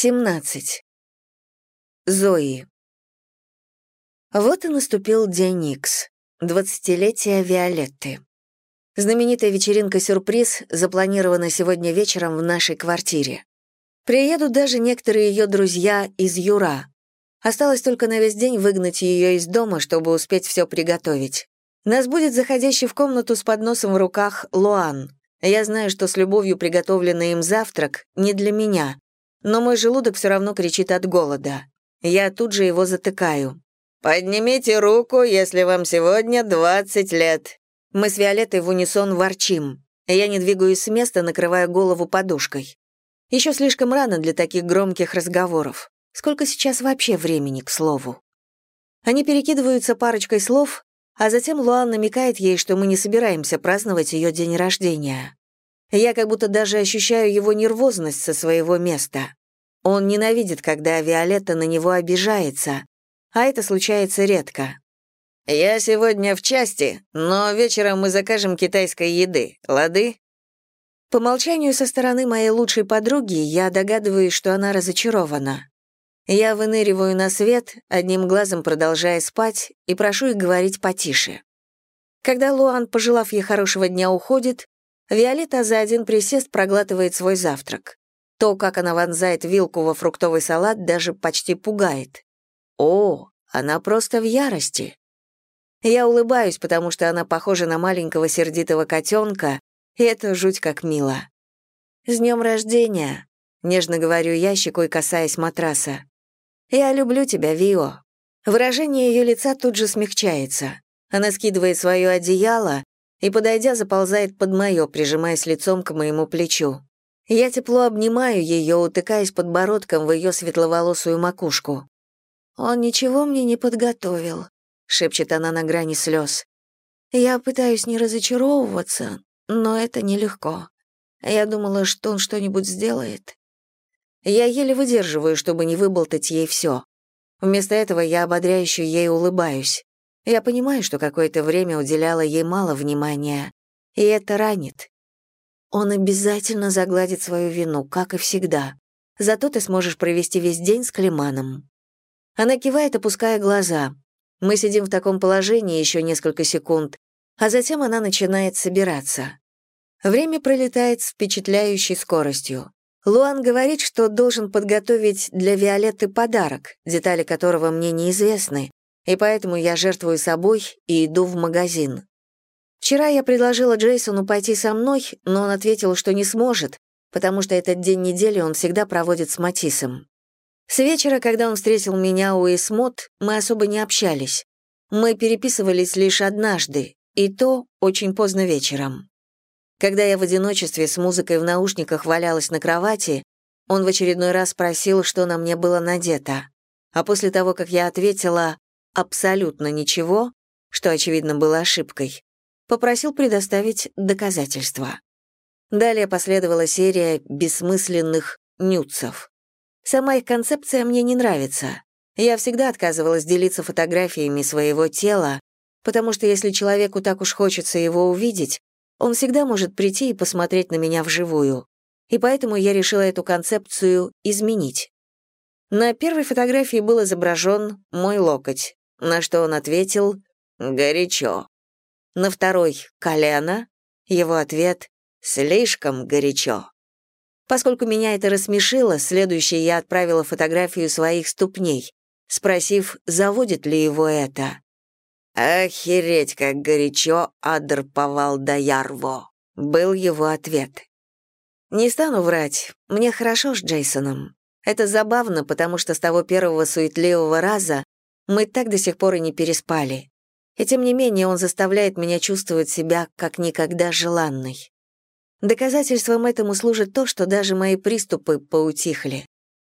17. Зои. Вот и наступил день Икс, двадцатилетие Виолетты. Знаменитая вечеринка-сюрприз запланирована сегодня вечером в нашей квартире. Приедут даже некоторые ее друзья из Юра. Осталось только на весь день выгнать ее из дома, чтобы успеть все приготовить. Нас будет заходящий в комнату с подносом в руках Луан. Я знаю, что с любовью приготовленный им завтрак не для меня, но мой желудок все равно кричит от голода. Я тут же его затыкаю. «Поднимите руку, если вам сегодня 20 лет». Мы с Виолеттой в унисон ворчим. Я не двигаюсь с места, накрывая голову подушкой. Еще слишком рано для таких громких разговоров. Сколько сейчас вообще времени, к слову? Они перекидываются парочкой слов, а затем Луан намекает ей, что мы не собираемся праздновать ее день рождения. Я как будто даже ощущаю его нервозность со своего места. Он ненавидит, когда Виолетта на него обижается, а это случается редко. «Я сегодня в части, но вечером мы закажем китайской еды, лады?» По молчанию со стороны моей лучшей подруги я догадываюсь, что она разочарована. Я выныриваю на свет, одним глазом продолжая спать, и прошу их говорить потише. Когда Луан, пожелав ей хорошего дня, уходит, Виолетта за один присест проглатывает свой завтрак. То, как она вонзает вилку во фруктовый салат, даже почти пугает. О, она просто в ярости. Я улыбаюсь, потому что она похожа на маленького сердитого котенка, и это жуть как мило. «С днем рождения!» — нежно говорю я, щекой касаясь матраса. «Я люблю тебя, Вио». Выражение ее лица тут же смягчается. Она скидывает свое одеяло, и, подойдя, заползает под мое, прижимаясь лицом к моему плечу. Я тепло обнимаю ее, утыкаясь подбородком в ее светловолосую макушку. «Он ничего мне не подготовил», — шепчет она на грани слез. «Я пытаюсь не разочаровываться, но это нелегко. Я думала, что он что-нибудь сделает». Я еле выдерживаю, чтобы не выболтать ей все. Вместо этого я ободряюще ей улыбаюсь. Я понимаю, что какое-то время уделяла ей мало внимания, и это ранит. Он обязательно загладит свою вину, как и всегда. Зато ты сможешь провести весь день с Климаном. Она кивает, опуская глаза. Мы сидим в таком положении еще несколько секунд, а затем она начинает собираться. Время пролетает с впечатляющей скоростью. Луан говорит, что должен подготовить для Виолетты подарок, детали которого мне неизвестны, и поэтому я жертвую собой и иду в магазин. Вчера я предложила Джейсону пойти со мной, но он ответил, что не сможет, потому что этот день недели он всегда проводит с Матисом. С вечера, когда он встретил меня у Эсмот, мы особо не общались. Мы переписывались лишь однажды, и то очень поздно вечером. Когда я в одиночестве с музыкой в наушниках валялась на кровати, он в очередной раз спросил, что на мне было надето. А после того, как я ответила абсолютно ничего, что, очевидно, было ошибкой, попросил предоставить доказательства. Далее последовала серия бессмысленных нюцев. Сама их концепция мне не нравится. Я всегда отказывалась делиться фотографиями своего тела, потому что если человеку так уж хочется его увидеть, он всегда может прийти и посмотреть на меня вживую. И поэтому я решила эту концепцию изменить. На первой фотографии был изображен мой локоть, на что он ответил «горячо». На второй «колено» его ответ «слишком горячо». Поскольку меня это рассмешило, следующей я отправила фотографию своих ступней, спросив, заводит ли его это. «Охереть, как горячо адрповал до ярво», — был его ответ. Не стану врать, мне хорошо с Джейсоном. Это забавно, потому что с того первого суетливого раза мы так до сих пор и не переспали. И тем не менее он заставляет меня чувствовать себя как никогда желанной. Доказательством этому служит то, что даже мои приступы поутихли.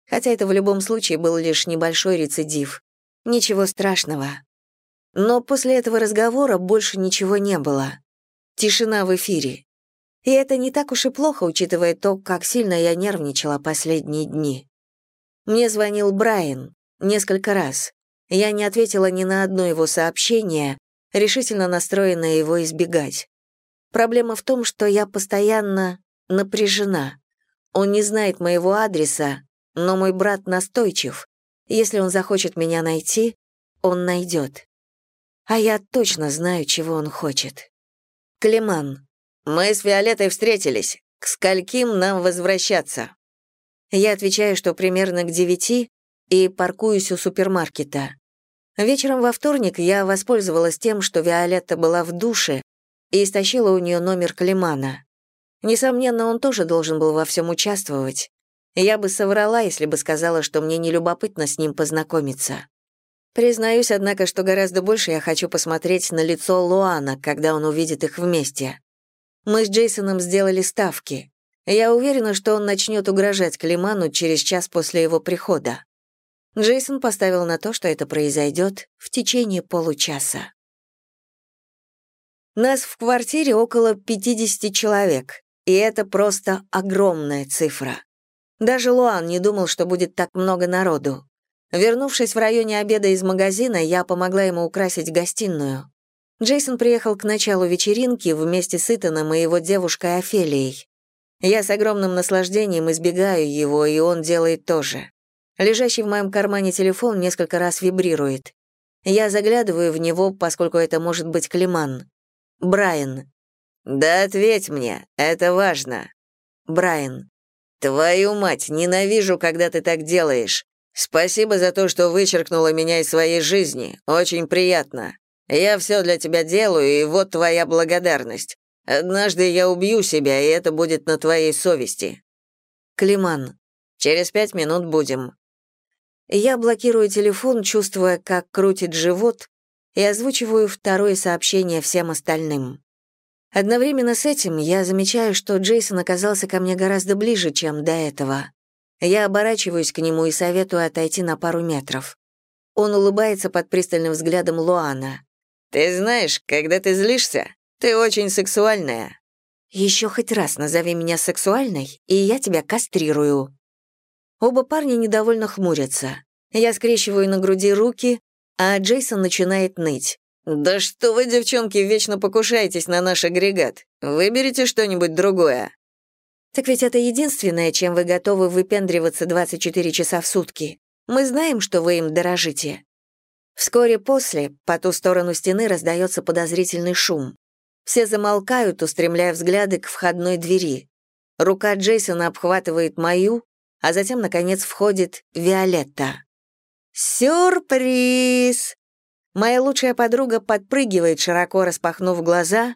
Хотя это в любом случае был лишь небольшой рецидив. Ничего страшного. Но после этого разговора больше ничего не было. Тишина в эфире. И это не так уж и плохо, учитывая то, как сильно я нервничала последние дни. Мне звонил Брайан несколько раз. Я не ответила ни на одно его сообщение, решительно настроенная его избегать. Проблема в том, что я постоянно напряжена. Он не знает моего адреса, но мой брат настойчив. Если он захочет меня найти, он найдет. А я точно знаю, чего он хочет. Климан. Мы с Виолеттой встретились. К скольким нам возвращаться? Я отвечаю, что примерно к девяти, и паркуюсь у супермаркета. Вечером во вторник я воспользовалась тем, что Виолетта была в душе, и истощила у нее номер Климана. Несомненно, он тоже должен был во всем участвовать. Я бы соврала, если бы сказала, что мне не любопытно с ним познакомиться. Признаюсь, однако, что гораздо больше я хочу посмотреть на лицо Луана, когда он увидит их вместе. Мы с Джейсоном сделали ставки. Я уверена, что он начнет угрожать Климану через час после его прихода. Джейсон поставил на то, что это произойдет в течение получаса. Нас в квартире около 50 человек, и это просто огромная цифра. Даже Луан не думал, что будет так много народу. Вернувшись в районе обеда из магазина, я помогла ему украсить гостиную. Джейсон приехал к началу вечеринки вместе с Итаном и его девушкой Офелией. Я с огромным наслаждением избегаю его, и он делает то же. Лежащий в моем кармане телефон несколько раз вибрирует. Я заглядываю в него, поскольку это может быть Климан. Брайан. «Да ответь мне, это важно». Брайан. «Твою мать, ненавижу, когда ты так делаешь. Спасибо за то, что вычеркнула меня из своей жизни. Очень приятно. Я все для тебя делаю, и вот твоя благодарность. Однажды я убью себя, и это будет на твоей совести». Климан. «Через пять минут будем». Я блокирую телефон, чувствуя, как крутит живот, и озвучиваю второе сообщение всем остальным. Одновременно с этим я замечаю, что Джейсон оказался ко мне гораздо ближе, чем до этого. Я оборачиваюсь к нему и советую отойти на пару метров. Он улыбается под пристальным взглядом Луана. «Ты знаешь, когда ты злишься, ты очень сексуальная». «Еще хоть раз назови меня сексуальной, и я тебя кастрирую». Оба парня недовольно хмурятся. Я скрещиваю на груди руки, а Джейсон начинает ныть. «Да что вы, девчонки, вечно покушаетесь на наш агрегат? Выберите что-нибудь другое». «Так ведь это единственное, чем вы готовы выпендриваться 24 часа в сутки. Мы знаем, что вы им дорожите». Вскоре после, по ту сторону стены раздается подозрительный шум. Все замолкают, устремляя взгляды к входной двери. Рука Джейсона обхватывает мою, а затем, наконец, входит Виолетта. «Сюрприз!» Моя лучшая подруга подпрыгивает, широко распахнув глаза,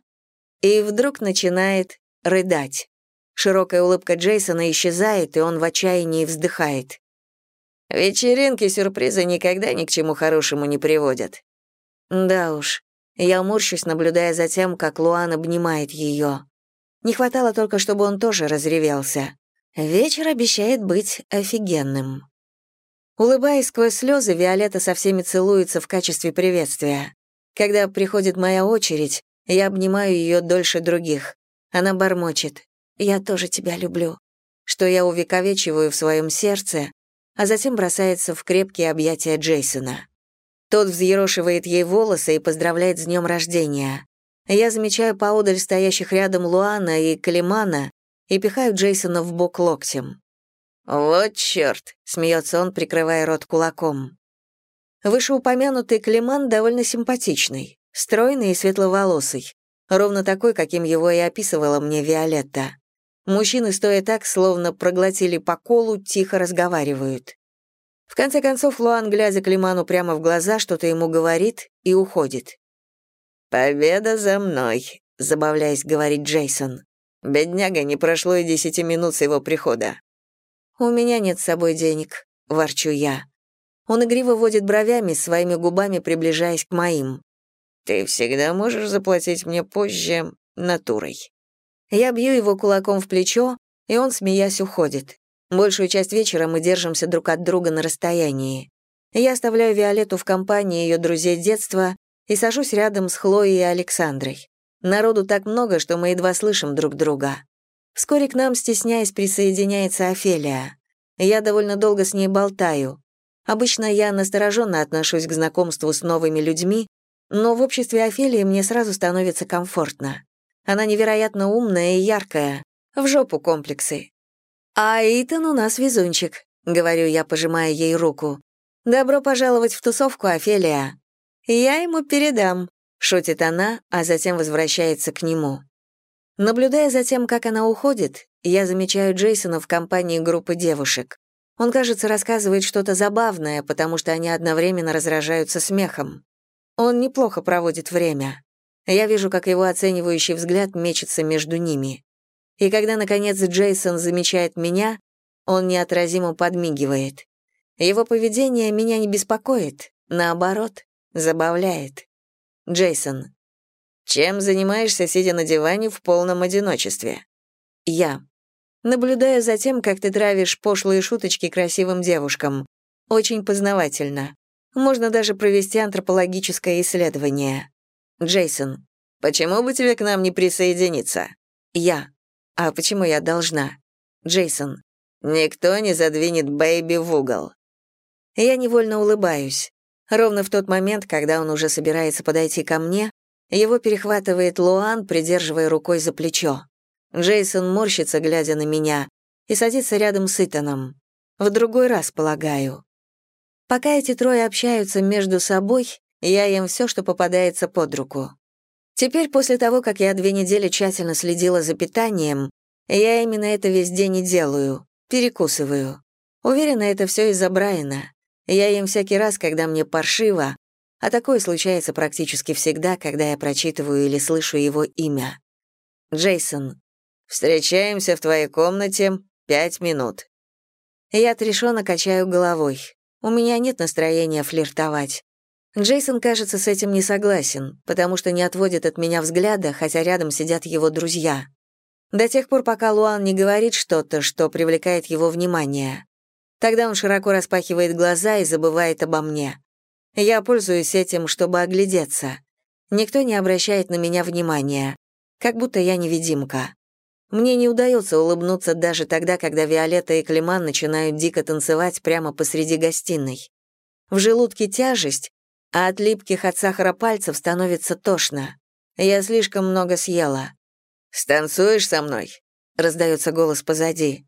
и вдруг начинает рыдать. Широкая улыбка Джейсона исчезает, и он в отчаянии вздыхает. Вечеринки сюрпризы никогда ни к чему хорошему не приводят. Да уж, я морщусь, наблюдая за тем, как Луан обнимает ее. Не хватало только, чтобы он тоже разревелся. Вечер обещает быть офигенным. Улыбаясь сквозь слезы, Виолетта со всеми целуется в качестве приветствия. Когда приходит моя очередь, я обнимаю ее дольше других. Она бормочет «Я тоже тебя люблю», что я увековечиваю в своем сердце, а затем бросается в крепкие объятия Джейсона. Тот взъерошивает ей волосы и поздравляет с днем рождения. Я замечаю поодаль стоящих рядом Луана и Калимана и пихаю Джейсона в бок локтем. «Вот черт!» — смеется он, прикрывая рот кулаком. Вышеупомянутый Климан довольно симпатичный, стройный и светловолосый, ровно такой, каким его и описывала мне Виолетта. Мужчины, стоя так, словно проглотили по колу, тихо разговаривают. В конце концов, Луан, глядя Климану прямо в глаза, что-то ему говорит и уходит. «Победа за мной», — забавляясь, говорит Джейсон. «Бедняга, не прошло и десяти минут с его прихода. «У меня нет с собой денег», — ворчу я. Он игриво водит бровями, своими губами приближаясь к моим. «Ты всегда можешь заплатить мне позже натурой». Я бью его кулаком в плечо, и он, смеясь, уходит. Большую часть вечера мы держимся друг от друга на расстоянии. Я оставляю Виолетту в компании ее друзей детства и сажусь рядом с Хлоей и Александрой. Народу так много, что мы едва слышим друг друга. Вскоре к нам, стесняясь, присоединяется Офелия. Я довольно долго с ней болтаю. Обычно я настороженно отношусь к знакомству с новыми людьми, но в обществе Офелии мне сразу становится комфортно. Она невероятно умная и яркая. В жопу комплексы. А Итан у нас везунчик. говорю я, пожимая ей руку. «Добро пожаловать в тусовку, Офелия». «Я ему передам», — шутит она, а затем возвращается к нему. Наблюдая за тем, как она уходит, я замечаю Джейсона в компании группы девушек. Он, кажется, рассказывает что-то забавное, потому что они одновременно разражаются смехом. Он неплохо проводит время. Я вижу, как его оценивающий взгляд мечется между ними. И когда, наконец, Джейсон замечает меня, он неотразимо подмигивает. Его поведение меня не беспокоит, наоборот, забавляет. Джейсон. Чем занимаешься, сидя на диване в полном одиночестве? Я. Наблюдаю за тем, как ты травишь пошлые шуточки красивым девушкам. Очень познавательно. Можно даже провести антропологическое исследование. Джейсон. Почему бы тебе к нам не присоединиться? Я. А почему я должна? Джейсон. Никто не задвинет Бэйби в угол. Я невольно улыбаюсь. Ровно в тот момент, когда он уже собирается подойти ко мне, его перехватывает Луан, придерживая рукой за плечо. Джейсон морщится, глядя на меня, и садится рядом с Итаном. В другой раз, полагаю. Пока эти трое общаются между собой, я ем все, что попадается под руку. Теперь, после того, как я две недели тщательно следила за питанием, я именно это весь день и делаю. Перекусываю. Уверена, это все из-за Брайана. Я ем всякий раз, когда мне паршиво, а такое случается практически всегда, когда я прочитываю или слышу его имя. Джейсон. Встречаемся в твоей комнате пять минут. Я отрешенно качаю головой. У меня нет настроения флиртовать. Джейсон, кажется, с этим не согласен, потому что не отводит от меня взгляда, хотя рядом сидят его друзья. До тех пор, пока Луан не говорит что-то, что привлекает его внимание. Тогда он широко распахивает глаза и забывает обо мне. Я пользуюсь этим, чтобы оглядеться. Никто не обращает на меня внимания, как будто я невидимка. Мне не удается улыбнуться даже тогда, когда Виолетта и Климан начинают дико танцевать прямо посреди гостиной. В желудке тяжесть, а от липких от сахара пальцев становится тошно. Я слишком много съела. «Станцуешь со мной?» — раздается голос позади.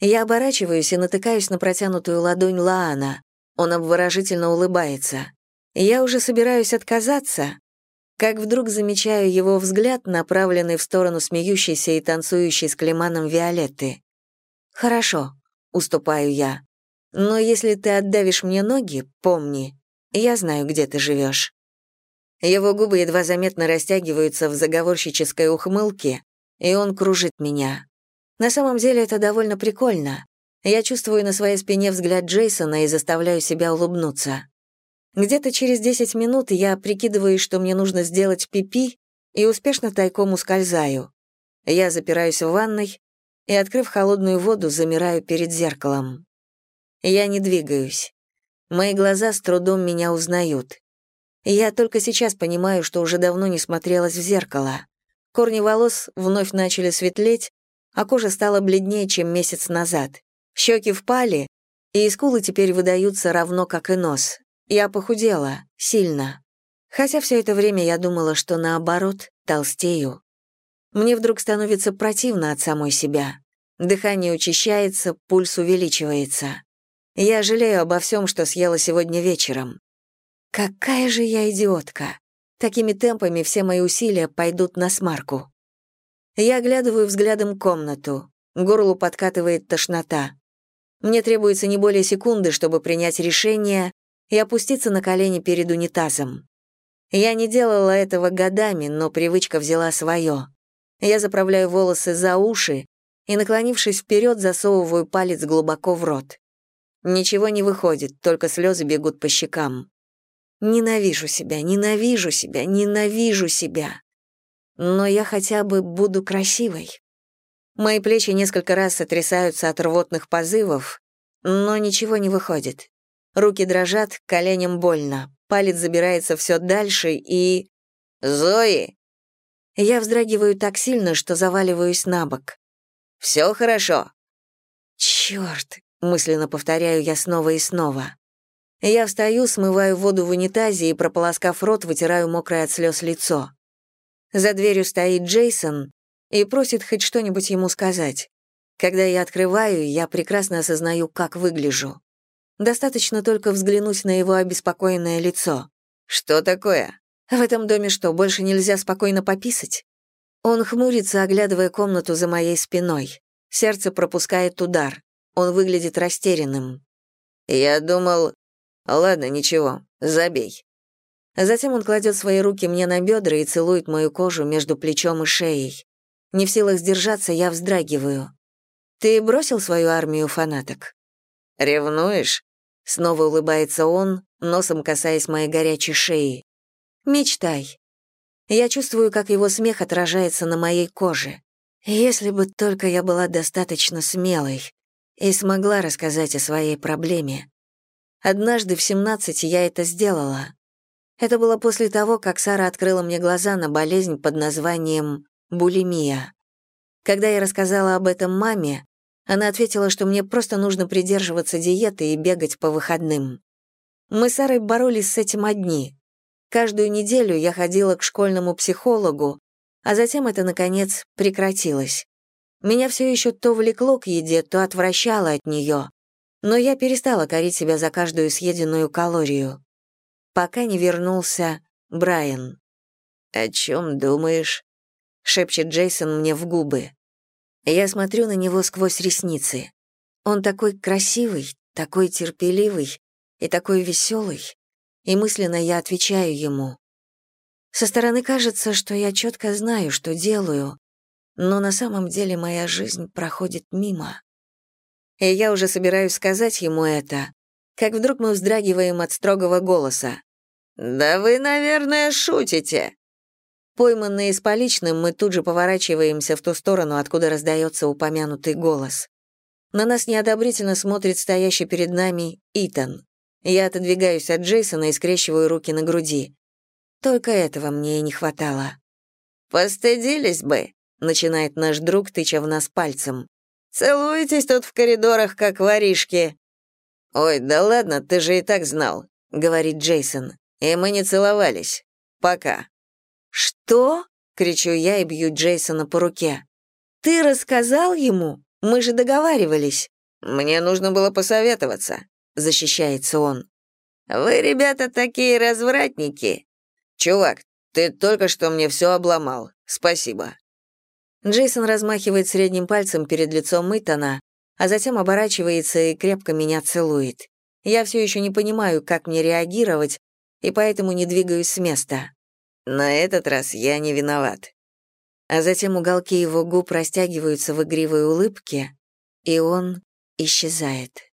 Я оборачиваюсь и натыкаюсь на протянутую ладонь Лаана. Он обворожительно улыбается. Я уже собираюсь отказаться, как вдруг замечаю его взгляд, направленный в сторону смеющейся и танцующей с Климаном Виолетты. «Хорошо», — уступаю я. «Но если ты отдавишь мне ноги, помни, я знаю, где ты живешь». Его губы едва заметно растягиваются в заговорщической ухмылке, и он кружит меня. На самом деле это довольно прикольно. Я чувствую на своей спине взгляд Джейсона и заставляю себя улыбнуться. Где-то через 10 минут я прикидываю, что мне нужно сделать пипи, и успешно тайком ускользаю. Я запираюсь в ванной и, открыв холодную воду, замираю перед зеркалом. Я не двигаюсь. Мои глаза с трудом меня узнают. Я только сейчас понимаю, что уже давно не смотрелась в зеркало. Корни волос вновь начали светлеть, а кожа стала бледнее, чем месяц назад. Щеки впали, и скулы теперь выдаются равно, как и нос. Я похудела, сильно. Хотя все это время я думала, что наоборот, толстею. Мне вдруг становится противно от самой себя. Дыхание учащается, пульс увеличивается. Я жалею обо всем, что съела сегодня вечером. Какая же я идиотка. Такими темпами все мои усилия пойдут на смарку. Я оглядываю взглядом комнату. Горлу подкатывает тошнота. Мне требуется не более секунды, чтобы принять решение и опуститься на колени перед унитазом. Я не делала этого годами, но привычка взяла свое. Я заправляю волосы за уши и, наклонившись вперед, засовываю палец глубоко в рот. Ничего не выходит, только слезы бегут по щекам. Ненавижу себя, ненавижу себя, ненавижу себя. Но я хотя бы буду красивой. Мои плечи несколько раз сотрясаются от рвотных позывов, но ничего не выходит. Руки дрожат, коленям больно, палец забирается все дальше и... «Зои!» Я вздрагиваю так сильно, что заваливаюсь на бок. «Все хорошо?» «Черт!» — мысленно повторяю я снова и снова. Я встаю, смываю воду в унитазе и, прополоскав рот, вытираю мокрое от слез лицо. За дверью стоит Джейсон и просит хоть что-нибудь ему сказать. Когда я открываю, я прекрасно осознаю, как выгляжу. Достаточно только взглянуть на его обеспокоенное лицо. «Что такое?» «В этом доме что, больше нельзя спокойно пописать?» Он хмурится, оглядывая комнату за моей спиной. Сердце пропускает удар. Он выглядит растерянным. «Я думал...» «Ладно, ничего, забей». Затем он кладет свои руки мне на бедра и целует мою кожу между плечом и шеей. Не в силах сдержаться, я вздрагиваю. «Ты бросил свою армию фанаток?» «Ревнуешь?» Снова улыбается он, носом касаясь моей горячей шеи. «Мечтай». Я чувствую, как его смех отражается на моей коже. Если бы только я была достаточно смелой и смогла рассказать о своей проблеме. Однажды в 17 я это сделала. Это было после того, как Сара открыла мне глаза на болезнь под названием булимия. Когда я рассказала об этом маме, она ответила, что мне просто нужно придерживаться диеты и бегать по выходным. Мы с Сарой боролись с этим одни. Каждую неделю я ходила к школьному психологу, а затем это, наконец, прекратилось. Меня все еще то влекло к еде, то отвращало от нее, но я перестала корить себя за каждую съеденную калорию. Пока не вернулся Брайан. «О чем думаешь?» — шепчет Джейсон мне в губы. Я смотрю на него сквозь ресницы. Он такой красивый, такой терпеливый и такой веселый. И мысленно я отвечаю ему. Со стороны кажется, что я четко знаю, что делаю, но на самом деле моя жизнь проходит мимо. И я уже собираюсь сказать ему это, как вдруг мы вздрагиваем от строгого голоса. «Да вы, наверное, шутите!» Пойманные с поличным, мы тут же поворачиваемся в ту сторону, откуда раздается упомянутый голос. На нас неодобрительно смотрит стоящий перед нами Итан. Я отодвигаюсь от Джейсона и скрещиваю руки на груди. Только этого мне и не хватало. «Постыдились бы», — начинает наш друг, тыча в нас пальцем. «Целуетесь тут в коридорах, как воришки». «Ой, да ладно, ты же и так знал», — говорит Джейсон. «И мы не целовались. Пока». «Что?» — кричу я и бью Джейсона по руке. «Ты рассказал ему? Мы же договаривались». «Мне нужно было посоветоваться», — защищается он. «Вы, ребята, такие развратники». «Чувак, ты только что мне все обломал. Спасибо». Джейсон размахивает средним пальцем перед лицом Итана, а затем оборачивается и крепко меня целует. Я все еще не понимаю, как мне реагировать, и поэтому не двигаюсь с места. На этот раз я не виноват. А затем уголки его губ растягиваются в игривой улыбке, и он исчезает.